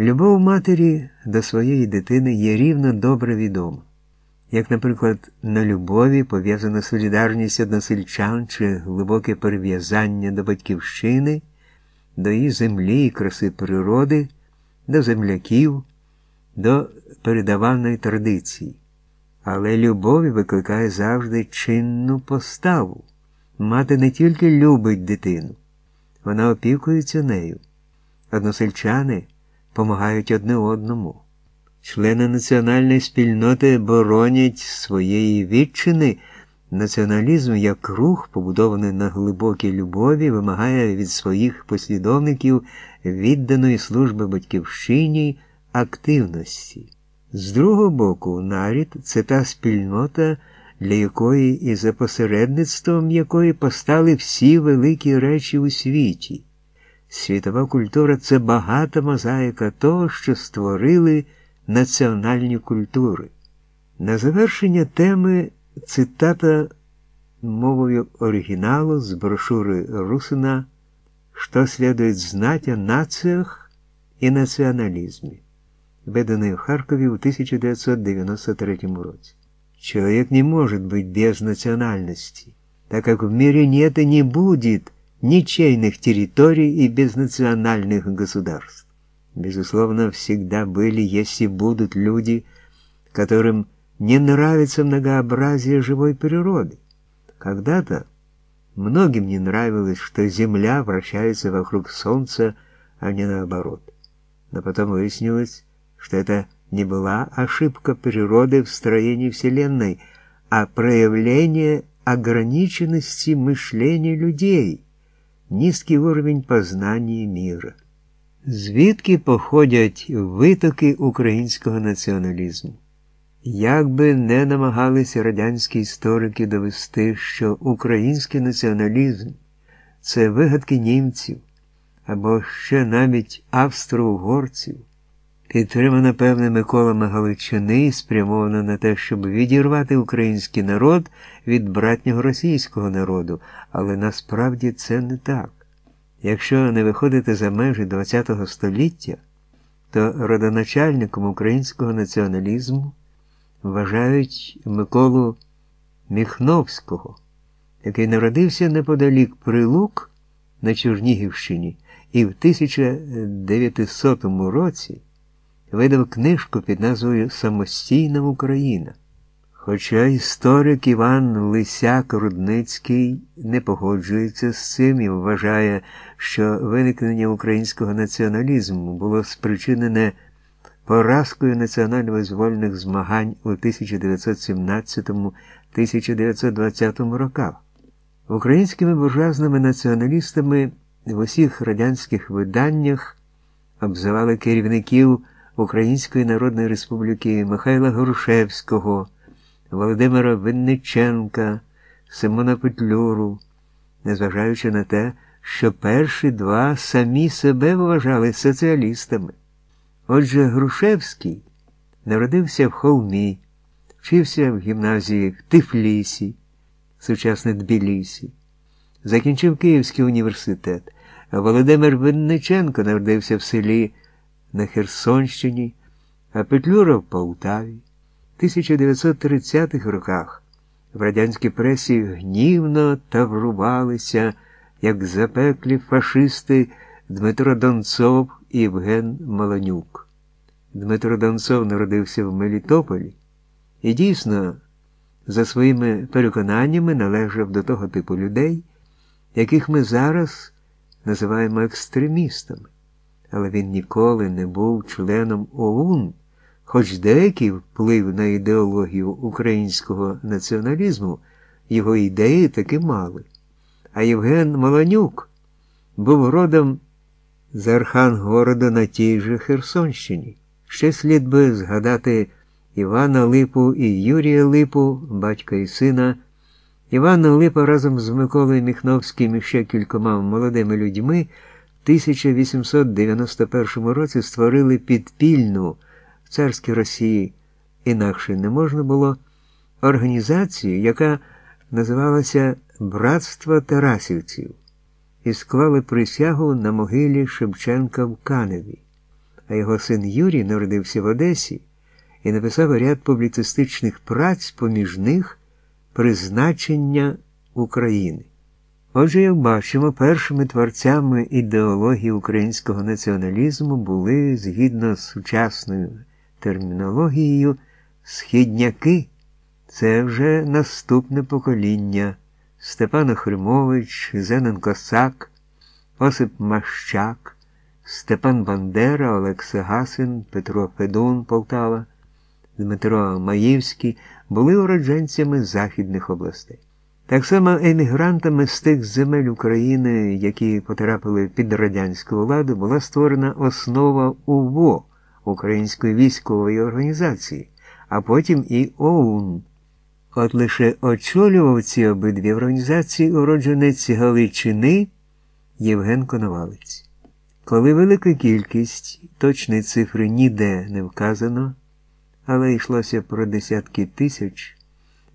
Любов матері до своєї дитини є рівно добре відома, як, наприклад, на любові пов'язана солідарність односельчан чи глибоке перев'язання до батьківщини, до її землі і краси природи, до земляків, до передаваної традиції. Але любов викликає завжди чинну поставу. Мати не тільки любить дитину, вона опікується нею. Односельчани помагають одне одному. Члени національної спільноти боронять своєї відчини. Націоналізм як рух, побудований на глибокій любові, вимагає від своїх послідовників відданої служби батьківщині активності. З другого боку, нарід це та спільнота, для якої і за посередництвом якої постали всі великі речі у світі. Світова культура це багата мозаїка того, що створили національні культури. На завершення теми цитата мовою оригіналу з брошури Русина «Что следует знать о нациях и национализме», виданої в Харкові у 1993 році. Человек не может быть без национальности, так как в мире нет и не будет ничейных территорий и безнациональных государств. Безусловно, всегда были, есть и будут люди, которым не нравится многообразие живой природы. Когда-то многим не нравилось, что Земля вращается вокруг Солнца, а не наоборот. Но потом выяснилось, что это не была ошибка природы в строении Вселенной, а проявление ограниченности мышления людей, низкий уровень познання міра. Звідки походять витоки українського націоналізму? Як би не намагалися радянські історики довести, що український націоналізм це вигадки німців або ще навіть австро-угорців, підтримана певними колами Галичини і спрямована на те, щоб відірвати український народ від братнього російського народу, але насправді це не так. Якщо не виходити за межі ХХ століття, то родоначальником українського націоналізму вважають Миколу Міхновського, який народився неподалік Прилук на Чернігівщині і в 1900 році видав книжку під назвою Самостійна Україна. Хоча історик Іван Лисяк Рудницький не погоджується з цим і вважає, що виникнення українського націоналізму було спричинене поразкою національно-визвольних змагань у 1917-1920 роках. Українськими буржуазними націоналістами в усіх радянських виданнях обзивали керівників Української Народної Республіки Михайла Грушевського. Володимира Винниченка, Симона Петлюру, незважаючи на те, що перші два самі себе вважали соціалістами. Отже, Грушевський народився в Холмі, вчився в гімназії в Тифлісі, сучасне Тбілісі, закінчив Київський університет, Володимир Винниченко народився в селі на Херсонщині, а Петлюра в Полтаві. 1930-х роках в радянській пресі гнівно таврувалися, як запеклі фашисти Дмитро Донцов і Євген Маланюк. Дмитро Донцов народився в Мелітополі і дійсно, за своїми переконаннями, належав до того типу людей, яких ми зараз називаємо екстремістами. Але він ніколи не був членом ОУН хоч деякий вплив на ідеологію українського націоналізму його ідеї таки мали. А Євген Маланюк був родом з Архангорода на тій же Херсонщині. Ще слід би згадати Івана Липу і Юрія Липу, батька і сина. Івана Липа разом з Миколою Міхновським і ще кількома молодими людьми 1891 році створили підпільну в царській Росії інакше не можна було організацію, яка називалася Братство Тарасівців, і склали присягу на могилі Шевченка в Каневі. а його син Юрій народився в Одесі і написав ряд публіцистичних праць, поміж них призначення України. Отже, як бачимо, першими творцями ідеології українського націоналізму були, згідно з сучасною термінологією, східняки. Це вже наступне покоління Степан Охримович, Зенен Косак, Осип Мащак, Степан Бандера, Олекса Гасин, Петро Федун Полтава, Дмитро Маївський були уродженцями західних областей. Так само емігрантами з тих земель України, які потрапили під радянську владу, була створена основа УВО Української військової організації, а потім і ОУН. От лише очолював ці обидві організації уродженець Галичини Євген Коновалець. Коли велика кількість, точної цифри ніде не вказано, але йшлося про десятки тисяч.